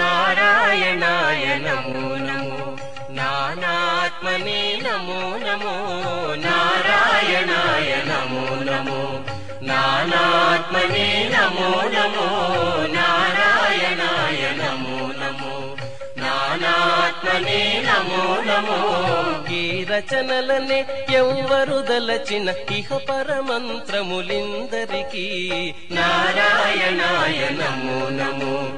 నారాయణాయ నమో నమో. నానాత్మనే నమో నమో. నారాయణాయ నమో నమో. నానాత్మనే నమో నమో. నారాయణాయ నమో నమో. నానాత్మనే నమో నమో. ఈ రచనలనే ఎవ్వరు దలచిన ఇహ పరమంత్రములిందరికీ. నారాయణాయ నమో నమో.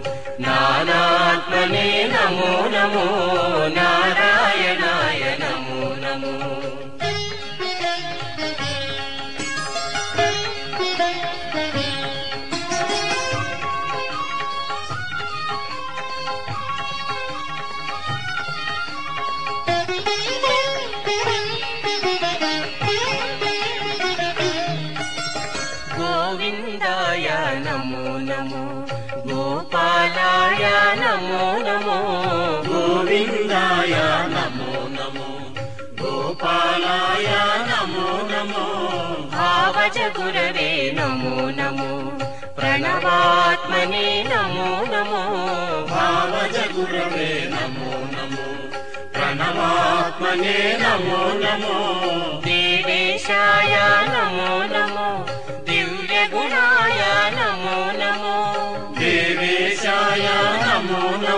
నానాత్మనే నమో నమో నారాయణాయ నమో నమో. గోవిందాయ నమో నమో. గోపాలాయ నమో నమో గోవిందాయ నమో నమో గోపాలాయ నమో నమో భావజ గురవే నమో నమో ప్రణవాత్మనే నమో నమో భావజ గురవే నమో నమో ప్రణవాత్మనే నమో నమో దేవేశాయ నమో నమో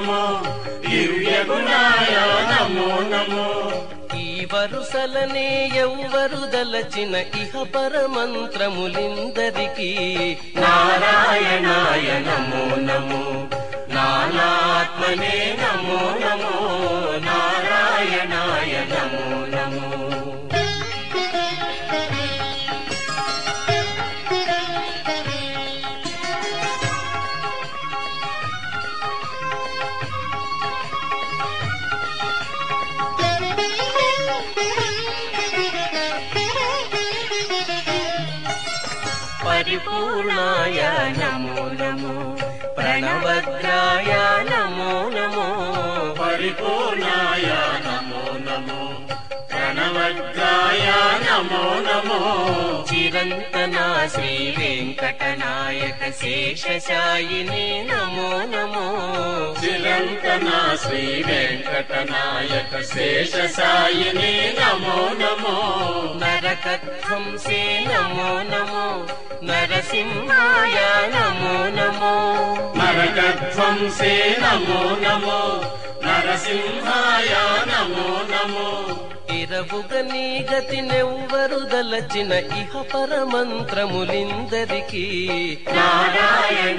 నమో. నమో దివ్య గుణాయ నమో నమో. ఈ వరుసలనే ఎవ్వరు దలచిన ఇహ పరమంత్రములిందరికీ నారాయణాయ నమో నమో. నానాత్మనే నమో పరిపూర్ణాయ నమో నమో ప్రణవద్రాయ నమో నమో. పరిపూర్ణాయ నమో నమో ప్రణవద్రాయ నమో నమో. చిరంతనా శ్రీ వెంకటనాయక శేషశాయిని నమో నమో. చిరంతన శ్రీ వెంకటనాయక శేష సాయిని నమో నమో. నరకధ్వంసే నమో నమో. నరసింహాయ నమో నమో నరకధ్వంసే నమో నమో నరసింహాయ నమో నమో ఇరవుగ నీ గతి నెవ్వరు దలచిన ఇహ పరమంత్రములిందరికీ. నారాయణాయ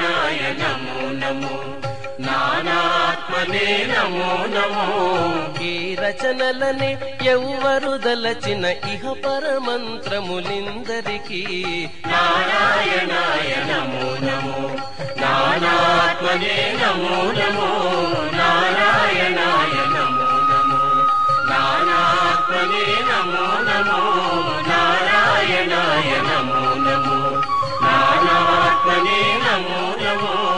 నానాత్మనే నమో నమో. ఈ రచనలనే ఎవ్వరు దలచిన ఇహ పరమంత్రములిందరికీ. నారాయణాయ నమో నమో. నానాత్మనే నమో నమో. నారాయణాయ నమో నమో. నానాత్మనే నమో నమో. నారాయణాయ నమో నమో. నానాత్మనే నమో నమో.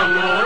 నానాత్మనే నమో